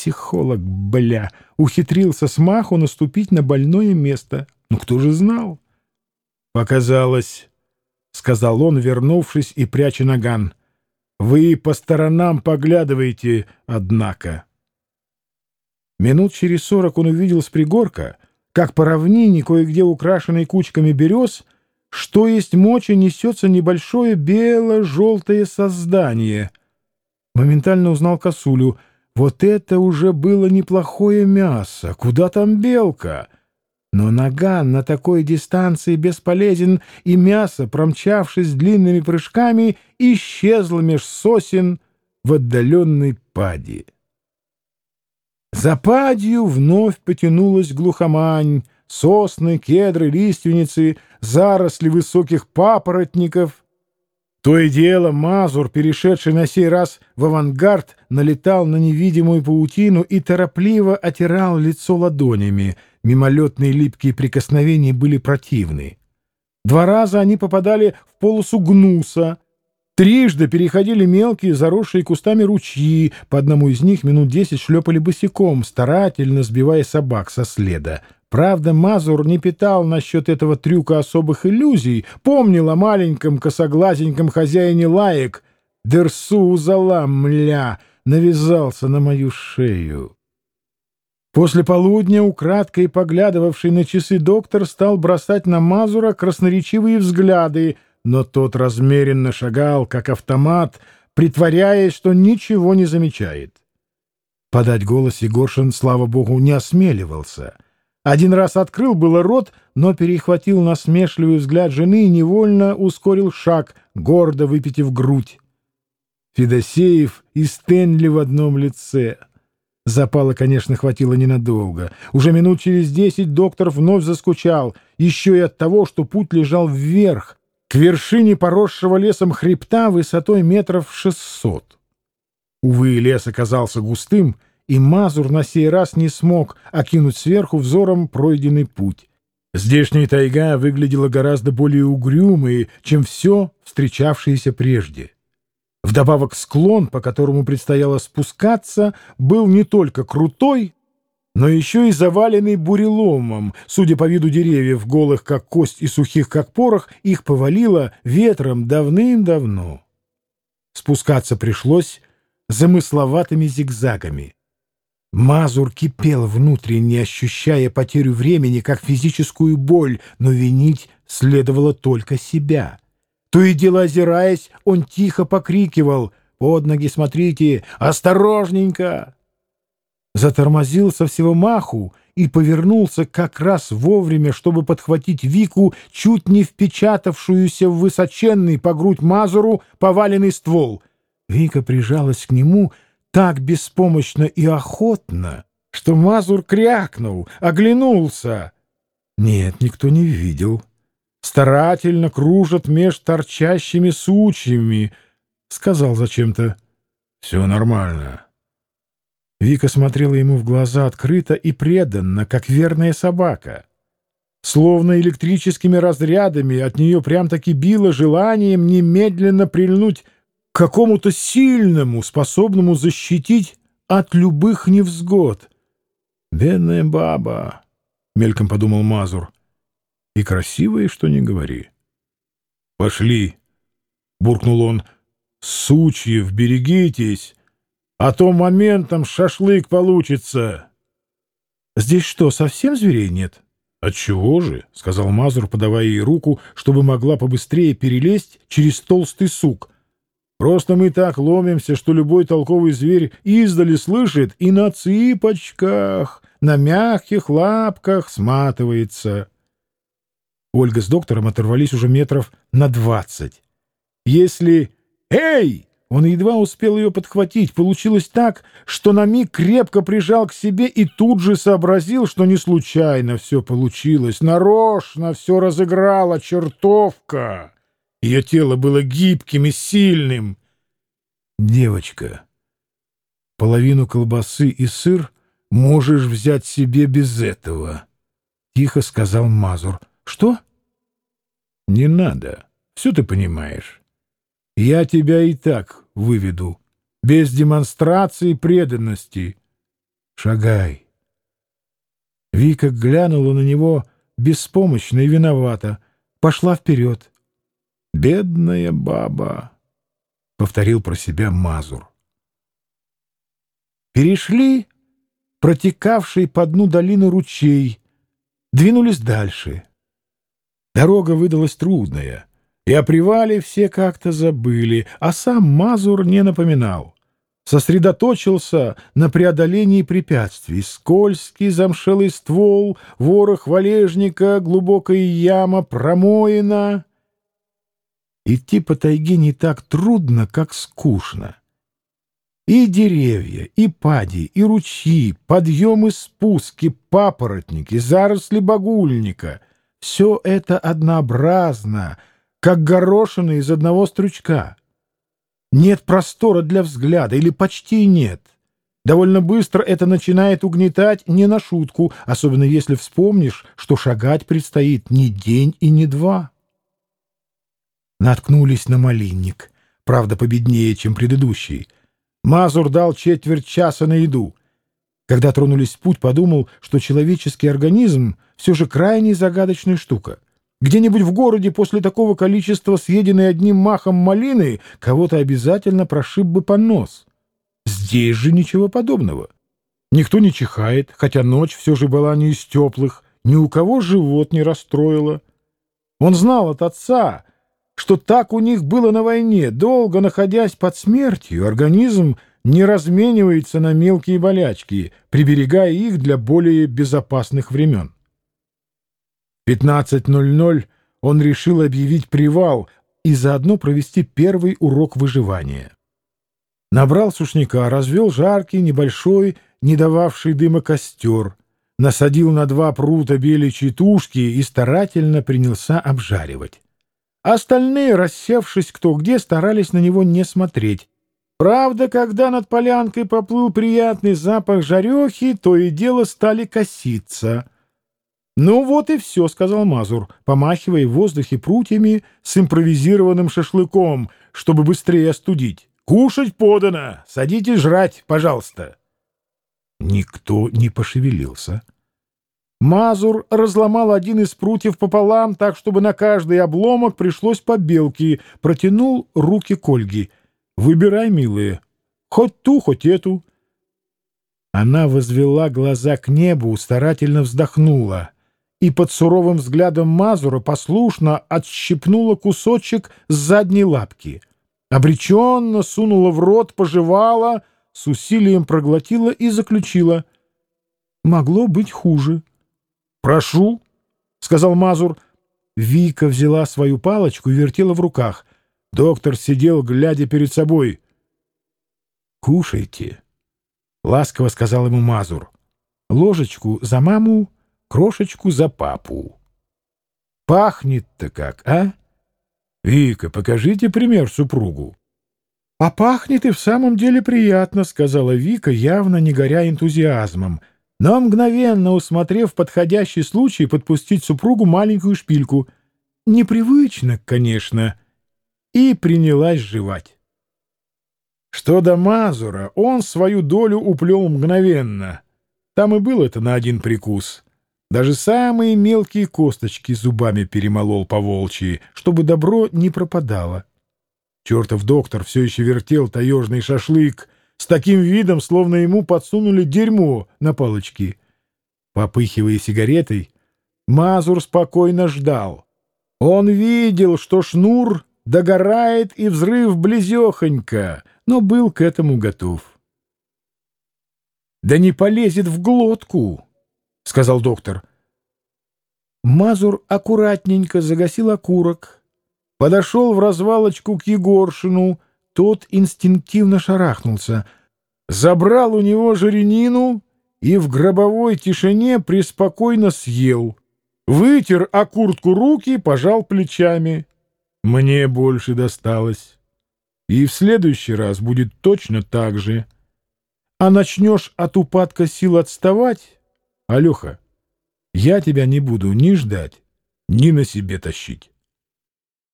Психолог, бля, ухитрился с маху наступить на больное место. Ну кто же знал? Показалось, — сказал он, вернувшись и пряча наган. Вы по сторонам поглядываете, однако. Минут через сорок он увидел с пригорка, как по равнине, кое-где украшенной кучками берез, что есть мочи, несется небольшое бело-желтое создание. Моментально узнал косулю. Вот это уже было неплохое мясо. Куда там белка? Но наган на такой дистанции бесполезен, и мясо, промчавшись длинными прыжками, исчезло меж сосен в отдаленной пади. За падью вновь потянулась глухомань, сосны, кедры, лиственницы, заросли высоких папоротников. То и дело Мазур, перешедший на сей раз в авангард, налетал на невидимую паутину и торопливо отирал лицо ладонями. Мимолетные липкие прикосновения были противны. Два раза они попадали в полосу гнуса — Трижды переходили мелкие, заросшие кустами ручьи, по одному из них минут десять шлепали босиком, старательно сбивая собак со следа. Правда, Мазур не питал насчет этого трюка особых иллюзий, помнил о маленьком косоглазеньком хозяине лаек. Дерсу зала, мля, навязался на мою шею. После полудня, украдкой поглядывавший на часы доктор, стал бросать на Мазура красноречивые взгляды — но тот размеренно шагал, как автомат, притворяясь, что ничего не замечает. Подать голос Егоршин, слава богу, не осмеливался. Один раз открыл было рот, но перехватил насмешливый взгляд жены и невольно ускорил шаг, гордо выпитив грудь. Федосеев и Стэнли в одном лице. Запала, конечно, хватило ненадолго. Уже минут через десять доктор вновь заскучал, еще и от того, что путь лежал вверх, к вершине поросшего лесом хребта высотой метров шестьсот. Увы, лес оказался густым, и Мазур на сей раз не смог окинуть сверху взором пройденный путь. Здешняя тайга выглядела гораздо более угрюмой, чем все встречавшееся прежде. Вдобавок склон, по которому предстояло спускаться, был не только крутой, но еще и заваленный буреломом. Судя по виду деревьев, голых как кость и сухих как порох, их повалило ветром давным-давно. Спускаться пришлось замысловатыми зигзагами. Мазур кипел внутренне, ощущая потерю времени как физическую боль, но винить следовало только себя. То и дело озираясь, он тихо покрикивал «Под ноги смотрите! Осторожненько!» затормозил со всего маху и повернулся как раз вовремя, чтобы подхватить Вику, чуть не впечатавшуюся в высоченный по грудь Мазуру поваленный ствол. Вика прижалась к нему так беспомощно и охотно, что Мазур крякнул, оглянулся. Нет, никто не видел. Старательно кружат меж торчащими сучьями. Сказал зачем-то. — Все нормально. Вика смотрела ему в глаза открыто и преданно, как верная собака. Словно электрическими разрядами от нее прям-таки било желанием немедленно прильнуть какому-то сильному, способному защитить от любых невзгод. «Бедная баба», — мельком подумал Мазур, — «и красивая, что не говори». «Пошли», — буркнул он, — «сучьев, берегитесь». А то моментом шашлык получится. — Здесь что, совсем зверей нет? — Отчего же? — сказал Мазур, подавая ей руку, чтобы могла побыстрее перелезть через толстый сук. — Просто мы так ломимся, что любой толковый зверь издали слышит и на цыпочках, на мягких лапках сматывается. Ольга с доктором оторвались уже метров на двадцать. Если «Эй!» Он едва успел ее подхватить. Получилось так, что на миг крепко прижал к себе и тут же сообразил, что не случайно все получилось. Нарочно все разыграла чертовка. Ее тело было гибким и сильным. «Девочка, половину колбасы и сыр можешь взять себе без этого», — тихо сказал Мазур. «Что?» «Не надо. Все ты понимаешь». Я тебя и так выведу, без демонстрации преданности. Шагай. Вика глянула на него беспомощно и виновата, пошла вперед. «Бедная баба», — повторил про себя Мазур. Перешли протекавший по дну долины ручей, двинулись дальше. Дорога выдалась трудная, и о привале все как-то забыли, а сам Мазур не напоминал. Сосредоточился на преодолении препятствий. Скользкий замшелый ствол, ворох валежника, глубокая яма, промоина. Идти по тайге не так трудно, как скучно. И деревья, и пади, и ручьи, подъемы, спуски, папоротники, заросли багульника — все это однообразно, как горошины из одного стручка. Нет простора для взгляда или почти нет. Довольно быстро это начинает угнетать не на шутку, особенно если вспомнишь, что шагать предстоит не день и не два. Наткнулись на малинник, правда, победнее, чем предыдущий — Мазур дал четверть часа на еду. Когда тронулись в путь, подумал, что человеческий организм все же крайне загадочная штука. Где-нибудь в городе после такого количества съеденной одним махом малины кого-то обязательно прошиб бы по нос. Здесь же ничего подобного. Никто не чихает, хотя ночь все же была не из теплых, ни у кого живот не расстроило. Он знал от отца, что так у них было на войне. Долго находясь под смертью, организм не разменивается на мелкие болячки, приберегая их для более безопасных времен. В 15.00 он решил объявить привал и заодно провести первый урок выживания. Набрал сушняка, развел жаркий, небольшой, не дававший дыма костер, насадил на два прута беличьи тушки и старательно принялся обжаривать. Остальные, рассевшись кто где, старались на него не смотреть. Правда, когда над полянкой поплыл приятный запах жарехи, то и дело стали коситься. «Ну вот и все», — сказал Мазур, помахивая в воздухе прутьями с импровизированным шашлыком, чтобы быстрее остудить. «Кушать подано! Садитесь жрать, пожалуйста!» Никто не пошевелился. Мазур разломал один из прутьев пополам, так, чтобы на каждый обломок пришлось по белке, протянул руки к Ольге. «Выбирай, милые, хоть ту, хоть эту». Она возвела глаза к небу, старательно вздохнула и под суровым взглядом Мазура послушно отщипнула кусочек с задней лапки. Обреченно сунула в рот, пожевала, с усилием проглотила и заключила. Могло быть хуже. «Прошу», — сказал Мазур. Вика взяла свою палочку и вертела в руках. Доктор сидел, глядя перед собой. «Кушайте», — ласково сказал ему Мазур. «Ложечку за маму, крошечку за папу». «Пахнет-то как, а? Вика, покажите пример супругу». «А пахнет и в самом деле приятно», — сказала Вика, явно не горя энтузиазмом но мгновенно усмотрев подходящий случай подпустить супругу маленькую шпильку. Непривычно, конечно, и принялась жевать. Что до Мазура, он свою долю уплел мгновенно. Там и был это на один прикус. Даже самые мелкие косточки зубами перемолол по волчьи, чтобы добро не пропадало. Чертов доктор все еще вертел таежный шашлык — с таким видом, словно ему подсунули дерьмо на палочки. Попыхивая сигаретой, Мазур спокойно ждал. Он видел, что шнур догорает и взрыв близехонько, но был к этому готов. «Да не полезет в глотку», — сказал доктор. Мазур аккуратненько загасил окурок, подошел в развалочку к Егоршину — тот инстинктивно шарахнулся, забрал у него жиренину и в гробовой тишине преспокойно съел. Вытер о куртку руки, пожал плечами. Мне больше досталось. И в следующий раз будет точно так же. А начнешь от упадка сил отставать, Алёха, я тебя не буду ни ждать, ни на себе тащить.